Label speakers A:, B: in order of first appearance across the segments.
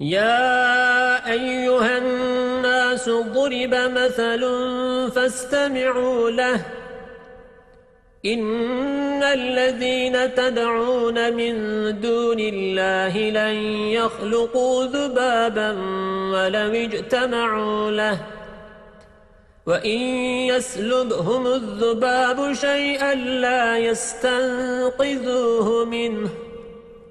A: يا أيها الناس ضرب مثل فاستمعوا له. إن الذين تدعون من دون الله لن يخلقوا ذبابا ولو اجتمعوا له. وَإِن يَسْلُبْهُمُ الذُّبَابُ شَيْئًا لَّا يَسْتَنقِذُوهُ مِنْهُ.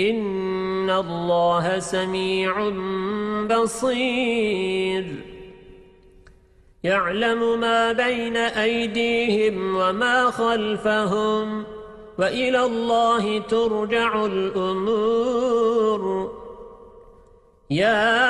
A: إن الله سميع بصير يعلم ما بين أيديهم وما خلفهم وإلى الله ترجع الأمور يا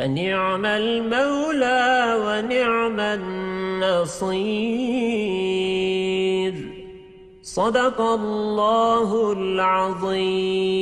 A: فنعم المولى ونعم النصير. صدق الله العظيم.